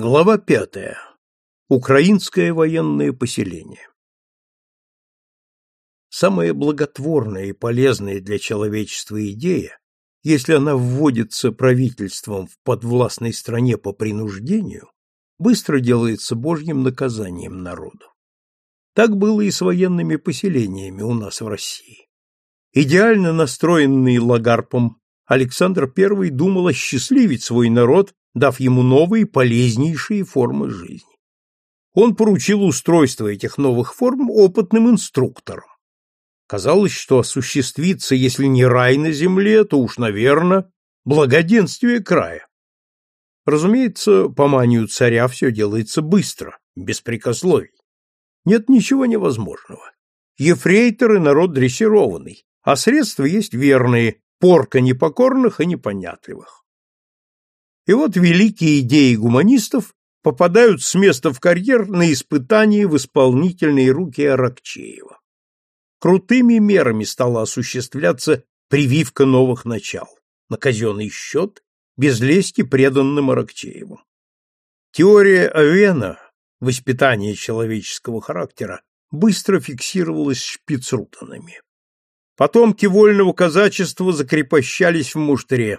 Глава пятая. Украинское военное поселение. Самая благотворная и полезная для человечества идея, если она вводится правительством в подвластной стране по принуждению, быстро делается божьим наказанием народу. Так было и с военными поселениями у нас в России. Идеально настроенный Лагарпом, Александр I думал осчастливить свой народ дав ему новые полезнейшие формы жизни. Он поручил устройство этих новых форм опытным инструкторам. Казалось, что осуществится, если не рай на земле, то уж, наверное, благоденствие края. Разумеется, по манию царя все делается быстро, без прикословий. Нет ничего невозможного. Ефрейторы — народ дрессированный, а средства есть верные, порка непокорных и непонятливых. И вот великие идеи гуманистов попадают с места в карьер на испытание в исполнительные руки Аракчеева. Крутыми мерами стала осуществляться прививка новых начал, на казенный счет, без лести преданным Аракчеевым. Теория Авена, воспитание человеческого характера, быстро фиксировалась шпицрутанами. Потомки вольного казачества закрепощались в муштре,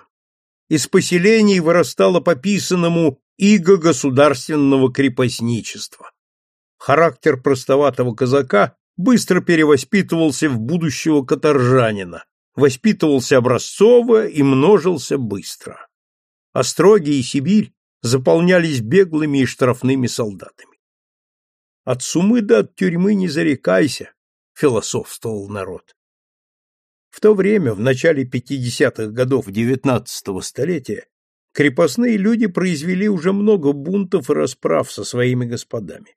из поселений вырастало по писанному иго государственного крепостничества. Характер простоватого казака быстро перевоспитывался в будущего каторжанина, воспитывался образцово и множился быстро. Остроги и Сибирь заполнялись беглыми и штрафными солдатами. От сумы да от тюрьмы не зарекайся, философствовал народ. В то время, в начале 50-х годов XIX столетия, крепостные люди произвели уже много бунтов и расправ со своими господами.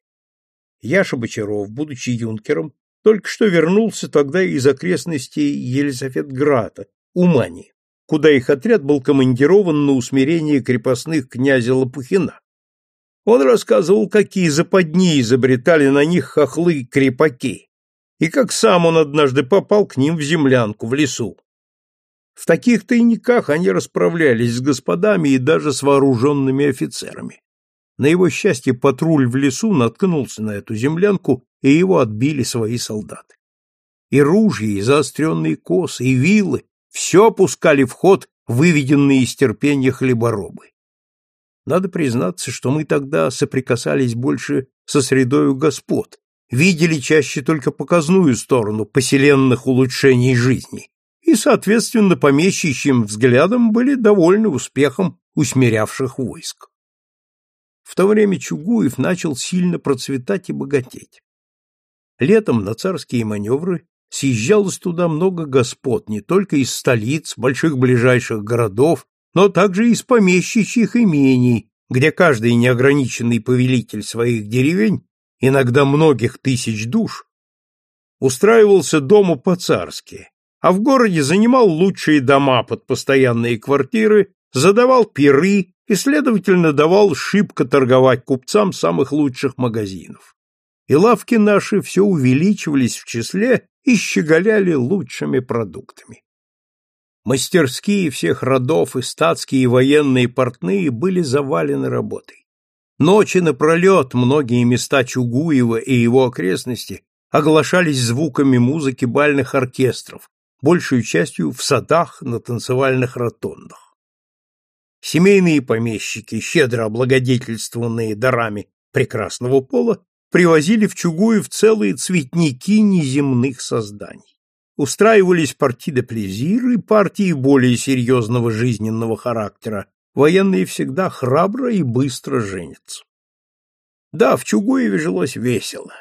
Яша Бочаров, будучи юнкером, только что вернулся тогда из окрестностей Елизаветграда, Умани, куда их отряд был командирован на усмирение крепостных князя Лопухина. Он рассказывал, какие западни изобретали на них хохлы-крепаки, и как сам он однажды попал к ним в землянку в лесу. В таких тайниках они расправлялись с господами и даже с вооруженными офицерами. На его счастье патруль в лесу наткнулся на эту землянку, и его отбили свои солдаты. И ружья, и заостренные косы, и вилы — все пускали в ход выведенные из терпения хлеборобы. Надо признаться, что мы тогда соприкасались больше со средою господ, видели чаще только показную сторону поселенных улучшений жизни и, соответственно, помещичьим взглядом были довольны успехом усмирявших войск. В то время Чугуев начал сильно процветать и богатеть. Летом на царские маневры съезжалось туда много господ не только из столиц, больших ближайших городов, но также из помещичьих имений, где каждый неограниченный повелитель своих деревень иногда многих тысяч душ, устраивался дому по-царски, а в городе занимал лучшие дома под постоянные квартиры, задавал пиры и, следовательно, давал шибко торговать купцам самых лучших магазинов. И лавки наши все увеличивались в числе и щеголяли лучшими продуктами. Мастерские всех родов и статские и военные портные были завалены работой. Ночи напролет многие места Чугуева и его окрестности оглашались звуками музыки бальных оркестров, большую частью в садах на танцевальных ротондах. Семейные помещики, щедро облагодетельствованные дарами прекрасного пола, привозили в Чугуев целые цветники неземных созданий. Устраивались партии де плезир и партии более серьезного жизненного характера, военные всегда храбро и быстро женятся. Да, в Чугуеве жилось весело.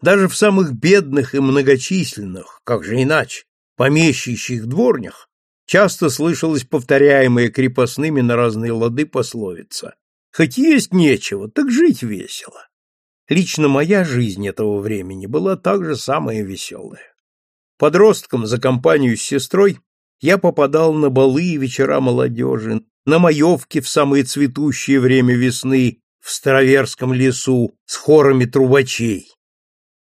Даже в самых бедных и многочисленных, как же иначе, помещичьих дворнях часто слышалось повторяемое крепостными на разные лады пословица «Хоть есть нечего, так жить весело». Лично моя жизнь этого времени была также самая веселая. Подростком за компанию с сестрой я попадал на балы и вечера молодежи, на маевке в самое цветущее время весны в Староверском лесу с хорами трубачей.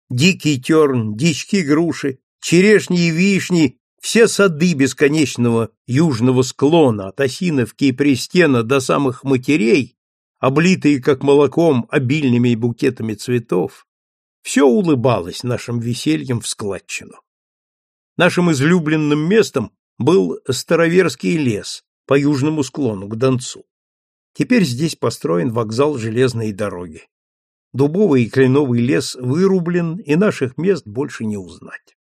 Дикий терн, дички груши, черешни и вишни — все сады бесконечного южного склона от Осиновки и Пристена до самых матерей облитые, как молоком, обильными букетами цветов, все улыбалось нашим весельем в складчину. Нашим излюбленным местом был Староверский лес по южному склону к Донцу. Теперь здесь построен вокзал железной дороги. Дубовый и кленовый лес вырублен, и наших мест больше не узнать.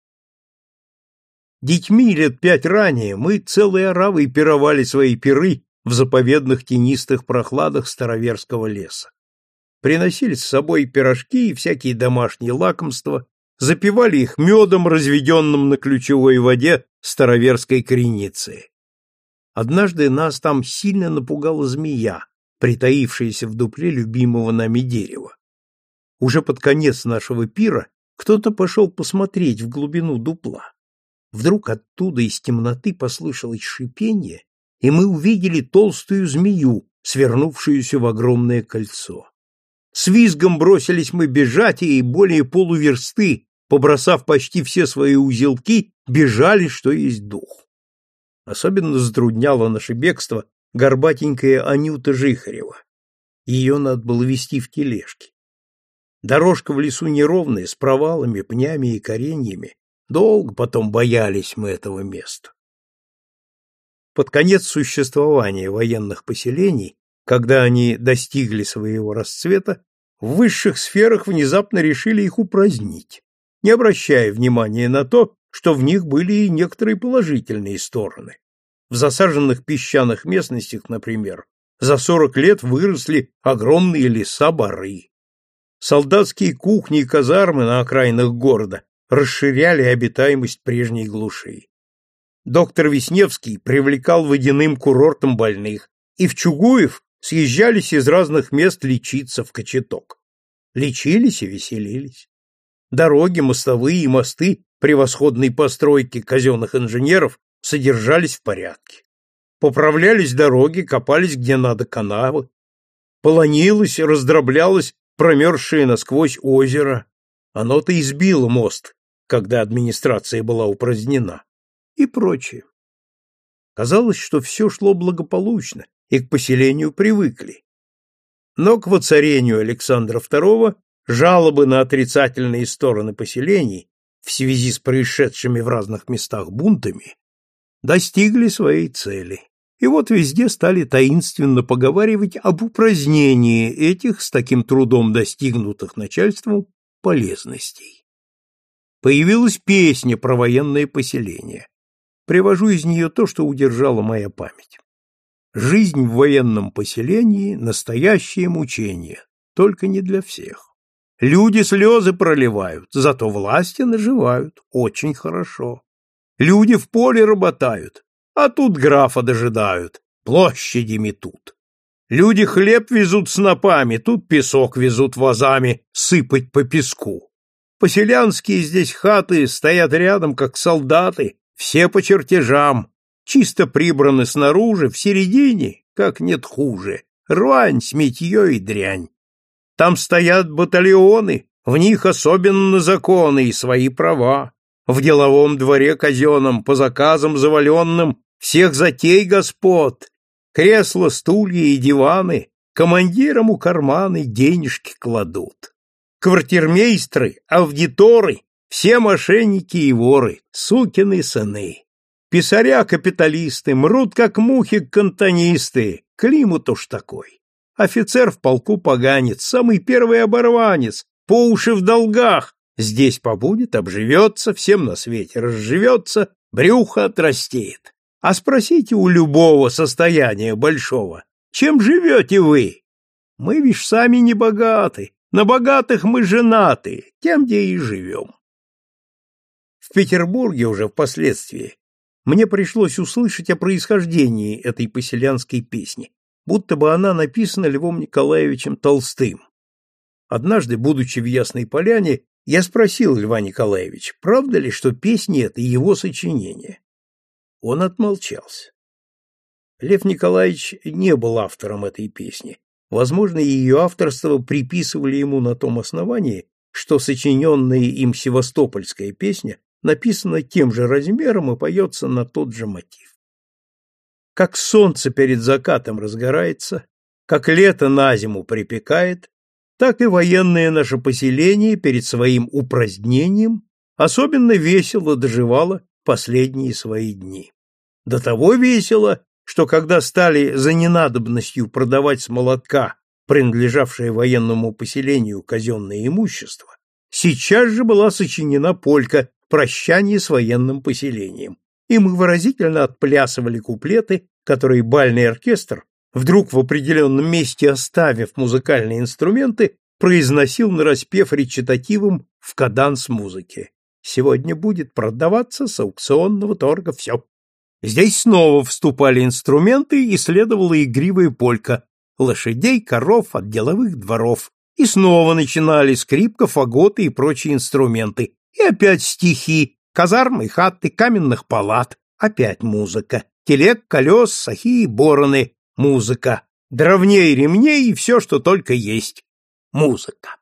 Детьми лет пять ранее мы целой оравой пировали свои пиры в заповедных тенистых прохладах староверского леса. Приносили с собой пирожки и всякие домашние лакомства, запивали их медом, разведенным на ключевой воде староверской кореницы. Однажды нас там сильно напугала змея, притаившаяся в дупле любимого нами дерева. Уже под конец нашего пира кто-то пошел посмотреть в глубину дупла. Вдруг оттуда из темноты послышалось шипение, и мы увидели толстую змею, свернувшуюся в огромное кольцо. С визгом бросились мы бежать, и более полуверсты, побросав почти все свои узелки, бежали, что есть дух. Особенно затрудняло наше бегство горбатенькая Анюта Жихарева. Ее надо было вести в тележке. Дорожка в лесу неровная, с провалами, пнями и кореньями, Долго потом боялись мы этого места. Под конец существования военных поселений, когда они достигли своего расцвета, в высших сферах внезапно решили их упразднить, не обращая внимания на то, что в них были и некоторые положительные стороны. В засаженных песчаных местностях, например, за 40 лет выросли огромные леса боры. Солдатские кухни и казармы на окраинах города расширяли обитаемость прежней глуши. Доктор Весневский привлекал водяным курортом больных, и в Чугуев съезжались из разных мест лечиться в Кочеток. Лечились и веселились. Дороги, мостовые и мосты превосходной постройки казенных инженеров содержались в порядке. Поправлялись дороги, копались где надо канавы. Полонилось, раздроблялось промерзшее насквозь озеро. Оно-то избило мост, когда администрация была упразднена, и прочее. Казалось, что все шло благополучно, и к поселению привыкли. Но к воцарению Александра II жалобы на отрицательные стороны поселений в связи с происшедшими в разных местах бунтами достигли своей цели. И вот везде стали таинственно поговаривать об упразднении этих с таким трудом достигнутых начальством полезностей. Появилась песня про военное поселение. Привожу из нее то, что удержала моя память. Жизнь в военном поселении — настоящее мучение, только не для всех. Люди слезы проливают, зато власти наживают, очень хорошо. Люди в поле работают, а тут графа дожидают, площади метут. Люди хлеб везут снопами, тут песок везут вазами сыпать по песку. Поселянские здесь хаты стоят рядом, как солдаты, все по чертежам, чисто прибраны снаружи, в середине, как нет хуже, рвань, сметье и дрянь. Там стоят батальоны, в них особенно законы и свои права. В деловом дворе казенном, по заказам заваленным, всех затей господ, кресла, стулья и диваны, командирам у карманы денежки кладут квартирмейстры, аудиторы, все мошенники и воры, сукины сыны. Писаря-капиталисты мрут, как мухи-кантонисты, климат уж такой. Офицер в полку поганец, самый первый оборванец, по уши в долгах, здесь побудет, обживется, всем на свете разживется, брюхо отрастеет. А спросите у любого состояния большого, чем живете вы? Мы ведь сами не богаты, на богатых мы женаты, тем, где и живем. В Петербурге уже впоследствии мне пришлось услышать о происхождении этой поселянской песни, будто бы она написана Львом Николаевичем Толстым. Однажды, будучи в Ясной Поляне, я спросил Льва Николаевича, правда ли, что песни — это его сочинение. Он отмолчался. Лев Николаевич не был автором этой песни, Возможно, ее авторство приписывали ему на том основании, что сочиненная им севастопольская песня написана тем же размером и поется на тот же мотив. Как солнце перед закатом разгорается, Как лето на зиму припекает, так и военное наше поселение перед своим упразднением особенно весело доживало последние свои дни. До того весело, что когда стали за ненадобностью продавать с молотка принадлежавшее военному поселению казенное имущество, сейчас же была сочинена полька «Прощание с военным поселением», и мы выразительно отплясывали куплеты, которые бальный оркестр, вдруг в определенном месте оставив музыкальные инструменты, произносил нараспев речитативом в каданс музыки. Сегодня будет продаваться с аукционного торга все. Здесь снова вступали инструменты и следовала игривая полька лошадей, коров от деловых дворов. И снова начинали скрипка, фаготы и прочие инструменты. И опять стихи, казармы, хаты, каменных палат. Опять музыка. Телег, колес, сахи и бороны. Музыка. Дровней, ремней и все, что только есть. Музыка.